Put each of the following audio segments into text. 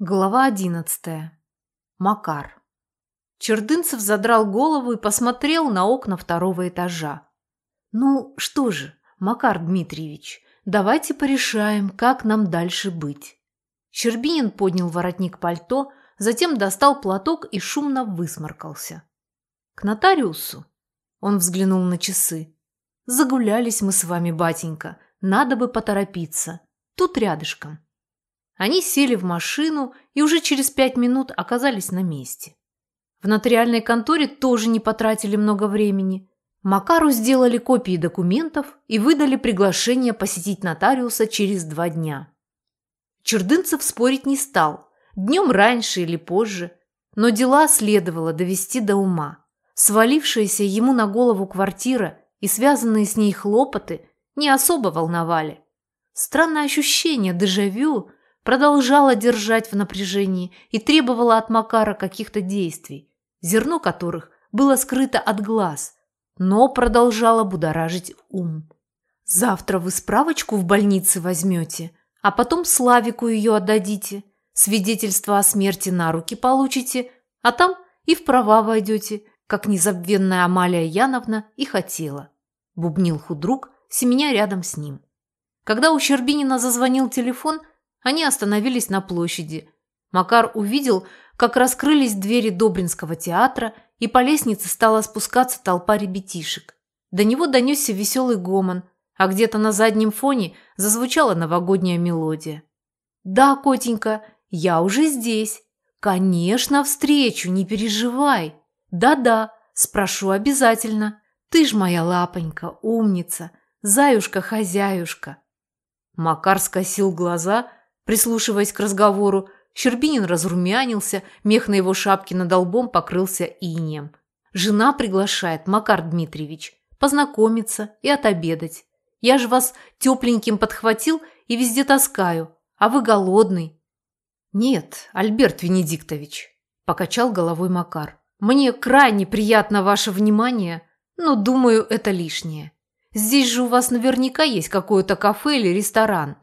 Глава одиннадцатая. Макар. Чердынцев задрал голову и посмотрел на окна второго этажа. «Ну что же, Макар Дмитриевич, давайте порешаем, как нам дальше быть». Щербинин поднял воротник пальто, затем достал платок и шумно высморкался. «К нотариусу?» Он взглянул на часы. «Загулялись мы с вами, батенька, надо бы поторопиться. Тут рядышком». Они сели в машину и уже через пять минут оказались на месте. В нотариальной конторе тоже не потратили много времени. Макару сделали копии документов и выдали приглашение посетить нотариуса через два дня. Чердынцев спорить не стал, днем раньше или позже, но дела следовало довести до ума. Свалившаяся ему на голову квартира и связанные с ней хлопоты не особо волновали. Странное ощущение дежавю продолжала держать в напряжении и требовала от Макара каких-то действий, зерно которых было скрыто от глаз, но продолжала будоражить ум. «Завтра вы справочку в больнице возьмете, а потом Славику ее отдадите, свидетельство о смерти на руки получите, а там и в права войдете, как незабвенная Амалия Яновна и хотела», – бубнил худрук, семеня рядом с ним. Когда у Щербинина зазвонил телефон – они остановились на площади. Макар увидел, как раскрылись двери Добринского театра, и по лестнице стала спускаться толпа ребятишек. До него донесся веселый гомон, а где-то на заднем фоне зазвучала новогодняя мелодия. «Да, котенька, я уже здесь. Конечно, встречу, не переживай. Да-да, спрошу обязательно. Ты ж моя лапонька, умница, заюшка-хозяюшка». Макар скосил глаза – Прислушиваясь к разговору, Щербинин разрумянился, мех на его шапке над лбом покрылся инеем. «Жена приглашает, Макар Дмитриевич, познакомиться и отобедать. Я же вас тепленьким подхватил и везде таскаю, а вы голодный». «Нет, Альберт Венедиктович», – покачал головой Макар. «Мне крайне приятно ваше внимание, но, думаю, это лишнее. Здесь же у вас наверняка есть какое-то кафе или ресторан.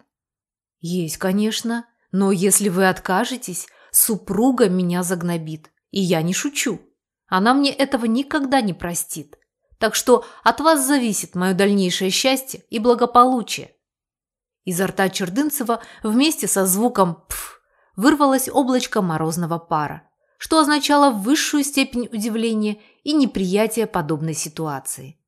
«Есть, конечно, но если вы откажетесь, супруга меня загнобит, и я не шучу. Она мне этого никогда не простит. Так что от вас зависит мое дальнейшее счастье и благополучие». Изо рта Чердынцева вместе со звуком «пф» вырвалось облачко морозного пара, что означало высшую степень удивления и неприятия подобной ситуации.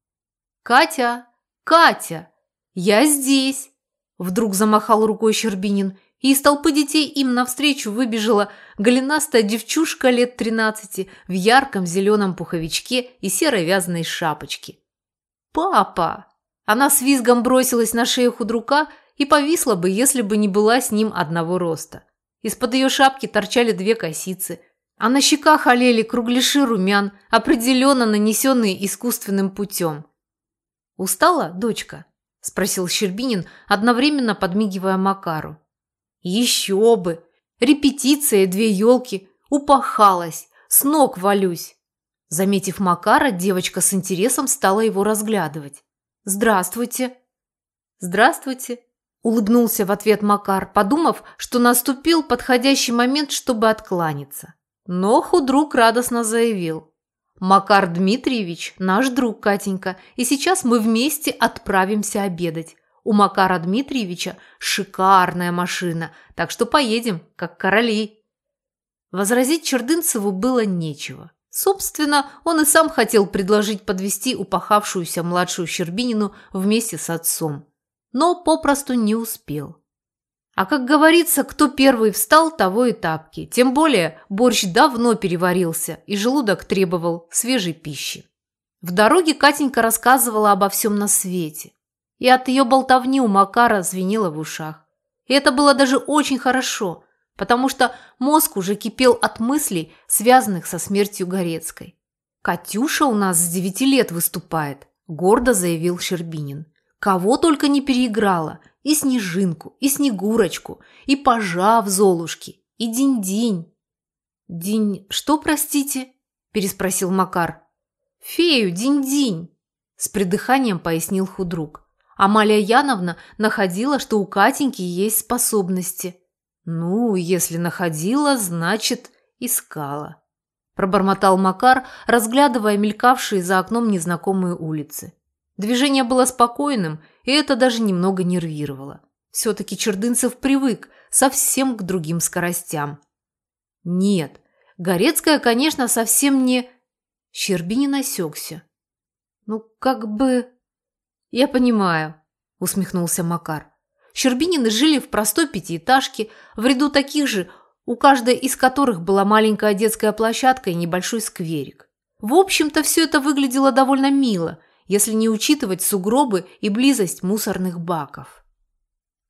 «Катя! Катя! Я здесь!» Вдруг замахал рукой Щербинин, и из толпы детей им навстречу выбежала голенастая девчушка лет тринадцати в ярком зеленом пуховичке и серой вязаной шапочке. «Папа!» Она с визгом бросилась на шею худрука и повисла бы, если бы не была с ним одного роста. Из-под ее шапки торчали две косицы, а на щеках олели кругляши румян, определенно нанесенные искусственным путем. «Устала, дочка?» – спросил Щербинин, одновременно подмигивая Макару. «Еще бы! Репетиция, две елки! Упахалась! С ног валюсь!» Заметив Макара, девочка с интересом стала его разглядывать. «Здравствуйте!» «Здравствуйте!» – улыбнулся в ответ Макар, подумав, что наступил подходящий момент, чтобы откланяться. Но худрук радостно заявил. Макар Дмитриевич – наш друг, Катенька, и сейчас мы вместе отправимся обедать. У Макара Дмитриевича шикарная машина, так что поедем, как короли». Возразить Чердынцеву было нечего. Собственно, он и сам хотел предложить подвести упахавшуюся младшую Щербинину вместе с отцом, но попросту не успел. А как говорится, кто первый встал, того и тапки. Тем более борщ давно переварился, и желудок требовал свежей пищи. В дороге Катенька рассказывала обо всем на свете. И от ее болтовни у Макара звенело в ушах. И это было даже очень хорошо, потому что мозг уже кипел от мыслей, связанных со смертью Горецкой. «Катюша у нас с девяти лет выступает», – гордо заявил Щербинин. «Кого только не переиграла, и Снежинку, и Снегурочку, и Пажа в Золушке, и Динь-Динь. «Динь что, простите?» – переспросил Макар. «Фею, Динь-Динь», – с придыханием пояснил худрук. Амалия Яновна находила, что у Катеньки есть способности. Ну, если находила, значит, искала. Пробормотал Макар, разглядывая мелькавшие за окном незнакомые улицы. Движение было спокойным, и это даже немного нервировало. Все-таки Чердынцев привык совсем к другим скоростям. Нет, Горецкая, конечно, совсем не... Щербинин осекся. Ну, как бы... Я понимаю, усмехнулся Макар. Щербинины жили в простой пятиэтажке, в ряду таких же, у каждой из которых была маленькая детская площадка и небольшой скверик. В общем-то, все это выглядело довольно мило, если не учитывать сугробы и близость мусорных баков.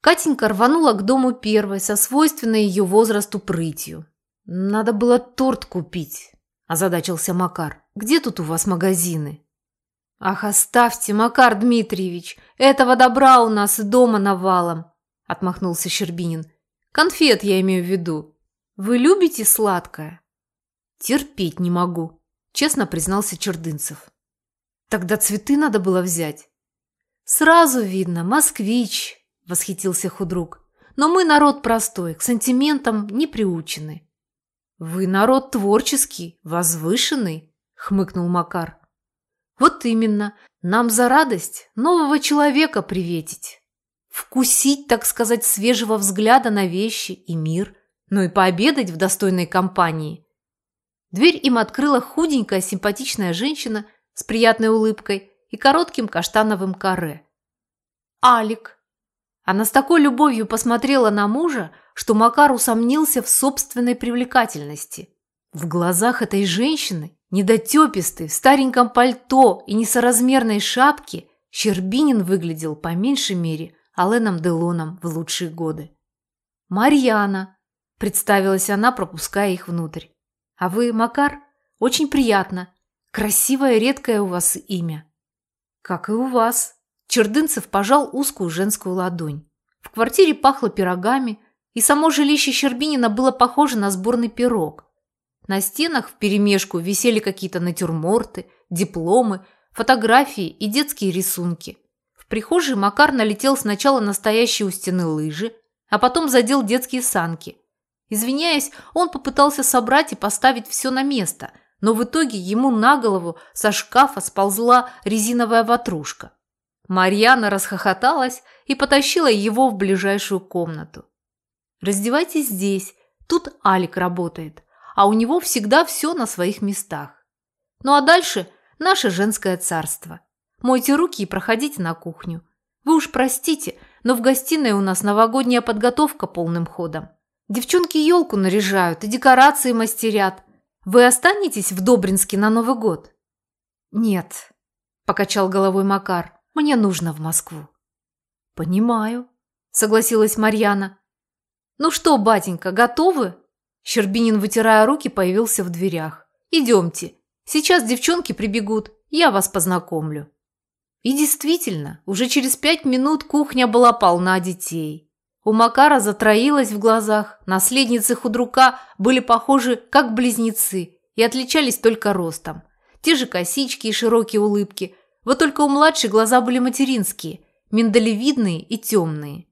Катенька рванула к дому первой со свойственной ее возрасту прытью. «Надо было торт купить», – озадачился Макар. «Где тут у вас магазины?» «Ах, оставьте, Макар Дмитриевич, этого добра у нас и дома навалом», – отмахнулся Щербинин. «Конфет я имею в виду. Вы любите сладкое?» «Терпеть не могу», – честно признался Чердынцев. «Тогда цветы надо было взять». «Сразу видно, москвич», – восхитился худрук. «Но мы народ простой, к сантиментам не приучены». «Вы народ творческий, возвышенный», – хмыкнул Макар. «Вот именно. Нам за радость нового человека приветить. Вкусить, так сказать, свежего взгляда на вещи и мир, ну и пообедать в достойной компании». Дверь им открыла худенькая симпатичная женщина с приятной улыбкой и коротким каштановым каре. «Алик». Она с такой любовью посмотрела на мужа, что Макар усомнился в собственной привлекательности. В глазах этой женщины, недотепистой, в стареньком пальто и несоразмерной шапке, Щербинин выглядел по меньшей мере Аленом Делоном в лучшие годы. «Марьяна», – представилась она, пропуская их внутрь. «А вы, Макар? Очень приятно. Красивое, редкое у вас имя». «Как и у вас». Чердынцев пожал узкую женскую ладонь. В квартире пахло пирогами, и само жилище Щербинина было похоже на сборный пирог. На стенах вперемешку висели какие-то натюрморты, дипломы, фотографии и детские рисунки. В прихожей Макар налетел сначала настоящие у стены лыжи, а потом задел детские санки. Извиняясь, он попытался собрать и поставить все на место, но в итоге ему на голову со шкафа сползла резиновая ватрушка. Марьяна расхохоталась и потащила его в ближайшую комнату. Раздевайтесь здесь, тут Алик работает, а у него всегда все на своих местах. Ну а дальше наше женское царство. Мойте руки и проходите на кухню. Вы уж простите, но в гостиной у нас новогодняя подготовка полным ходом. Девчонки елку наряжают и декорации мастерят. Вы останетесь в Добринске на Новый год? Нет, покачал головой Макар. Мне нужно в Москву. Понимаю, согласилась Марьяна. «Ну что, батенька, готовы?» Щербинин, вытирая руки, появился в дверях. «Идемте. Сейчас девчонки прибегут, я вас познакомлю». И действительно, уже через пять минут кухня была полна детей. У Макара затроилась в глазах, наследницы худрука были похожи как близнецы и отличались только ростом. Те же косички и широкие улыбки, вот только у младшей глаза были материнские, миндалевидные и темные.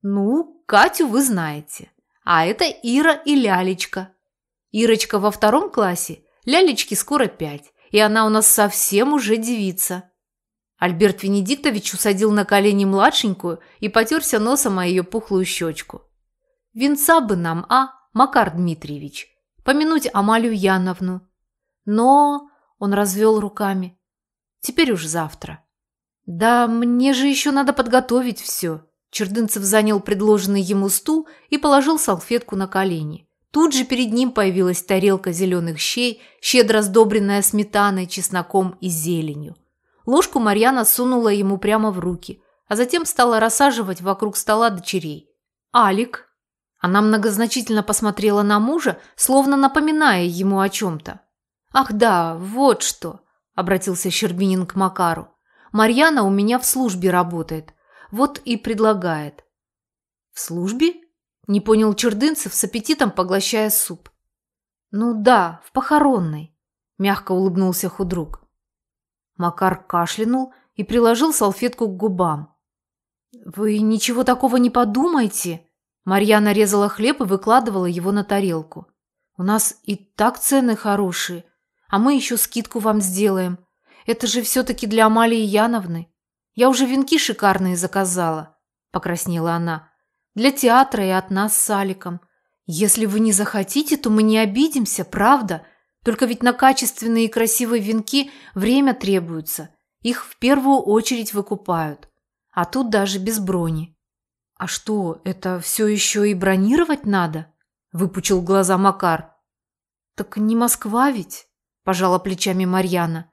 «Ну, Катю вы знаете. А это Ира и Лялечка. Ирочка во втором классе, Лялечке скоро пять, и она у нас совсем уже девица. Альберт Венедиктович усадил на колени младшенькую и потерся носом о ее пухлую щечку. «Венца бы нам, а, Макар Дмитриевич, помянуть Амалию Яновну. Но...» – он развел руками. «Теперь уж завтра». «Да мне же еще надо подготовить все». Чердынцев занял предложенный ему стул и положил салфетку на колени. Тут же перед ним появилась тарелка зеленых щей, щедро сдобренная сметаной, чесноком и зеленью. Ложку Марьяна сунула ему прямо в руки, а затем стала рассаживать вокруг стола дочерей. «Алик!» Она многозначительно посмотрела на мужа, словно напоминая ему о чем-то. «Ах да, вот что!» – обратился Щербинин к Макару. «Марьяна у меня в службе работает. Вот и предлагает. В службе? Не понял Чердынцев с аппетитом, поглощая суп. Ну да, в похоронной, мягко улыбнулся худрук. Макар кашлянул и приложил салфетку к губам. «Вы ничего такого не подумайте?» Марьяна резала хлеб и выкладывала его на тарелку. «У нас и так цены хорошие, а мы еще скидку вам сделаем. Это же все-таки для Амалии Яновны. Я уже венки шикарные заказала», – покраснела она. «Для театра и от нас с Аликом. Если вы не захотите, то мы не обидимся, правда? Только ведь на качественные и красивые венки время требуется. Их в первую очередь выкупают. А тут даже без брони». «А что, это все еще и бронировать надо?» – выпучил глаза Макар. «Так не Москва ведь?» – пожала плечами Марьяна.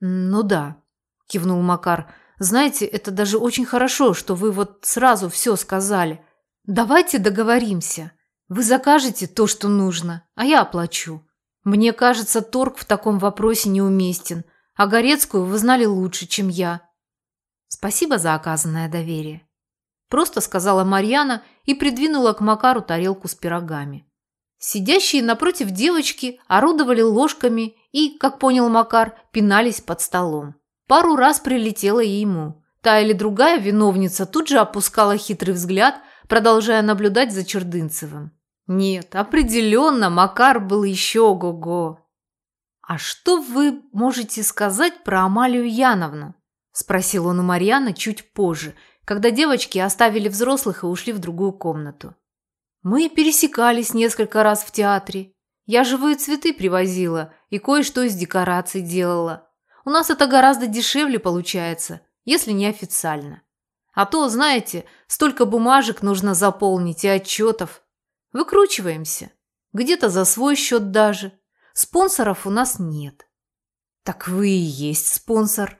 «Ну да», – кивнул Макар. «Знаете, это даже очень хорошо, что вы вот сразу все сказали. Давайте договоримся. Вы закажете то, что нужно, а я оплачу. Мне кажется, торг в таком вопросе неуместен, а Горецкую вы знали лучше, чем я. Спасибо за оказанное доверие». Просто сказала Марьяна и придвинула к Макару тарелку с пирогами. Сидящие напротив девочки орудовали ложками и, как понял Макар, пинались под столом. Пару раз прилетело и ему. Та или другая виновница тут же опускала хитрый взгляд, продолжая наблюдать за Чердынцевым. Нет, определенно Макар был еще ого-го. «А что вы можете сказать про Амалию Яновну?» – спросил он у Марьяны чуть позже – когда девочки оставили взрослых и ушли в другую комнату. Мы пересекались несколько раз в театре. Я живые цветы привозила и кое-что из декораций делала. У нас это гораздо дешевле получается, если не официально. А то, знаете, столько бумажек нужно заполнить и отчетов. Выкручиваемся. Где-то за свой счет даже. Спонсоров у нас нет. Так вы и есть спонсор.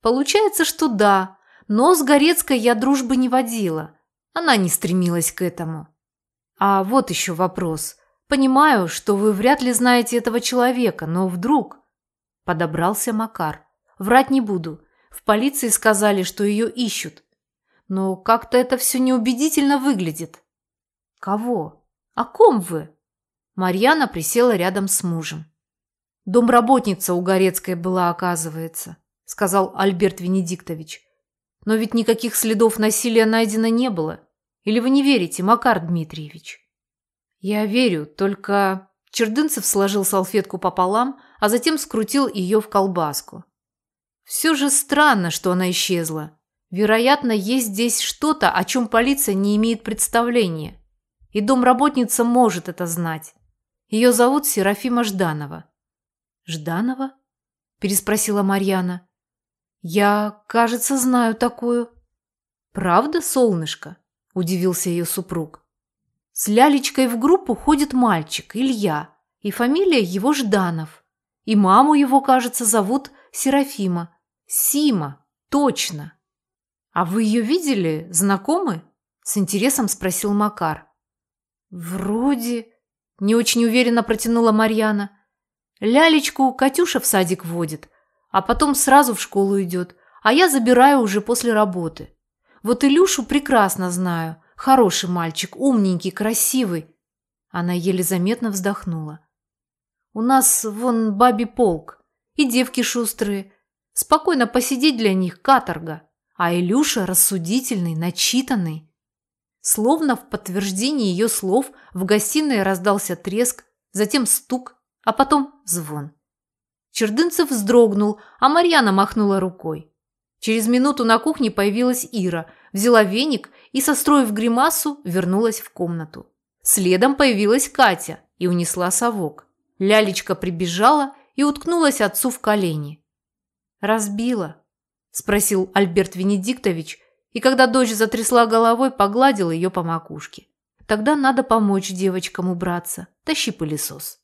Получается, что да, но с Горецкой я дружбы не водила. Она не стремилась к этому. А вот еще вопрос. Понимаю, что вы вряд ли знаете этого человека, но вдруг... Подобрался Макар. Врать не буду. В полиции сказали, что ее ищут. Но как-то это все неубедительно выглядит. Кого? О ком вы? Марьяна присела рядом с мужем. Домработница у Горецкой была, оказывается, сказал Альберт Венедиктович. Но ведь никаких следов насилия найдено не было. Или вы не верите, Макар Дмитриевич? Я верю, только... Чердынцев сложил салфетку пополам, а затем скрутил ее в колбаску. Все же странно, что она исчезла. Вероятно, есть здесь что-то, о чем полиция не имеет представления. И домработница может это знать. Ее зовут Серафима Жданова. «Жданова?» – переспросила Марьяна. «Я, кажется, знаю такую». «Правда, солнышко?» – удивился ее супруг. «С Лялечкой в группу ходит мальчик, Илья, и фамилия его Жданов. И маму его, кажется, зовут Серафима. Сима, точно». «А вы ее видели? Знакомы?» – с интересом спросил Макар. «Вроде...» – не очень уверенно протянула Марьяна. «Лялечку Катюша в садик водит, а потом сразу в школу идет, а я забираю уже после работы. Вот Илюшу прекрасно знаю. Хороший мальчик, умненький, красивый. Она еле заметно вздохнула. У нас вон бабий полк и девки шустрые. Спокойно посидеть для них каторга. А Илюша рассудительный, начитанный. Словно в подтверждении ее слов в гостиной раздался треск, затем стук, а потом звон. Чердынцев вздрогнул, а Марьяна махнула рукой. Через минуту на кухне появилась Ира, взяла веник и, состроив гримасу, вернулась в комнату. Следом появилась Катя и унесла совок. Лялечка прибежала и уткнулась отцу в колени. «Разбила?» – спросил Альберт Венедиктович, и когда дочь затрясла головой, погладил ее по макушке. «Тогда надо помочь девочкам убраться. Тащи пылесос».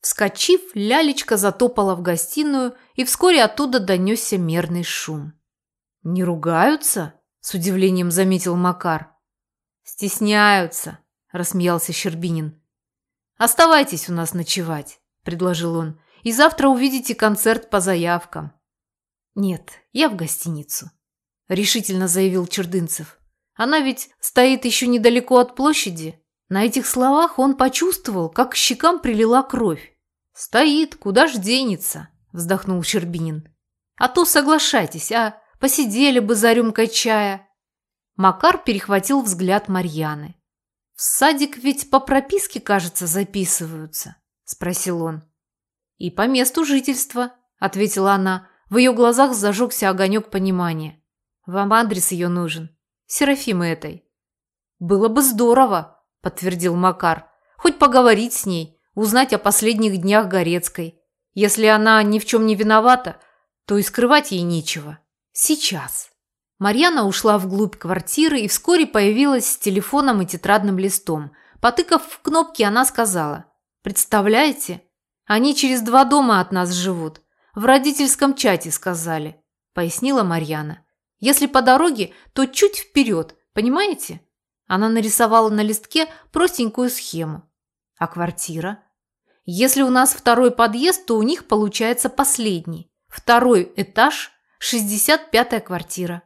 Вскочив, лялечка затопала в гостиную, и вскоре оттуда донесся мерный шум. «Не ругаются?» – с удивлением заметил Макар. «Стесняются», – рассмеялся Щербинин. «Оставайтесь у нас ночевать», – предложил он, – «и завтра увидите концерт по заявкам». «Нет, я в гостиницу», – решительно заявил Чердынцев. «Она ведь стоит еще недалеко от площади, на этих словах он почувствовал, как к щекам прилила кровь. «Стоит, куда ж денется?» – вздохнул Щербинин. «А то соглашайтесь, а посидели бы за рюмкой чая». Макар перехватил взгляд Марьяны. «В садик ведь по прописке, кажется, записываются», – спросил он. «И по месту жительства», – ответила она. В ее глазах зажегся огонек понимания. «Вам адрес ее нужен. Серафимы этой». «Было бы здорово», – подтвердил Макар. «Хоть поговорить с ней, узнать о последних днях Горецкой. Если она ни в чем не виновата, то и скрывать ей нечего. Сейчас». Марьяна ушла вглубь квартиры и вскоре появилась с телефоном и тетрадным листом. Потыкав в кнопки, она сказала. «Представляете? Они через два дома от нас живут. В родительском чате сказали», – пояснила Марьяна. «Если по дороге, то чуть вперед, понимаете?» Она нарисовала на листке простенькую схему. «А квартира?» «Если у нас второй подъезд, то у них получается последний. Второй этаж, 65-я квартира».